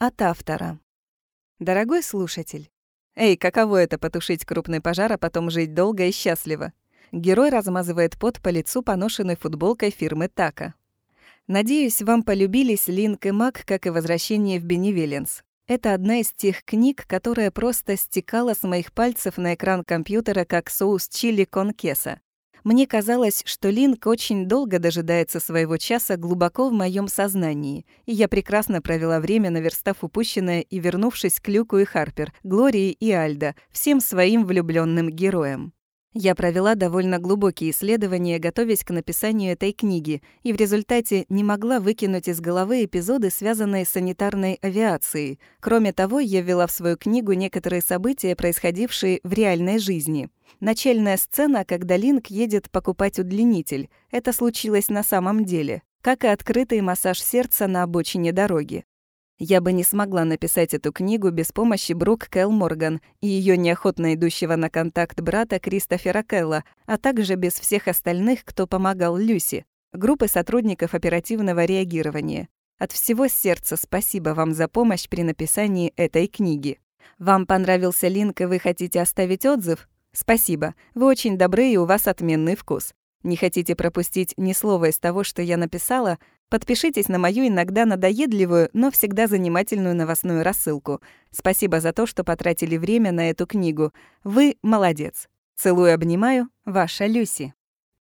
От автора. Дорогой слушатель, эй, каково это потушить крупный пожар, а потом жить долго и счастливо? Герой размазывает пот по лицу поношенной футболкой фирмы Така. Надеюсь, вам полюбились Линк и Мак, как и «Возвращение в Беневиленс». Это одна из тех книг, которая просто стекала с моих пальцев на экран компьютера, как соус чили конкеса. Мне казалось, что Линк очень долго дожидается своего часа глубоко в моем сознании, и я прекрасно провела время, наверстав упущенное и вернувшись к Люку и Харпер, Глории и Альда, всем своим влюбленным героям. Я провела довольно глубокие исследования, готовясь к написанию этой книги, и в результате не могла выкинуть из головы эпизоды, связанные с санитарной авиацией. Кроме того, я ввела в свою книгу некоторые события, происходившие в реальной жизни. Начальная сцена, когда Линк едет покупать удлинитель. Это случилось на самом деле. Как и открытый массаж сердца на обочине дороги. Я бы не смогла написать эту книгу без помощи Брук Кэл Морган и ее неохотно идущего на контакт брата Кристофера Кэлла, а также без всех остальных, кто помогал Люси, группы сотрудников оперативного реагирования. От всего сердца спасибо вам за помощь при написании этой книги. Вам понравился линк и вы хотите оставить отзыв? Спасибо. Вы очень добры и у вас отменный вкус. Не хотите пропустить ни слова из того, что я написала? Подпишитесь на мою иногда надоедливую, но всегда занимательную новостную рассылку. Спасибо за то, что потратили время на эту книгу. Вы молодец. Целую, обнимаю, ваша Люси.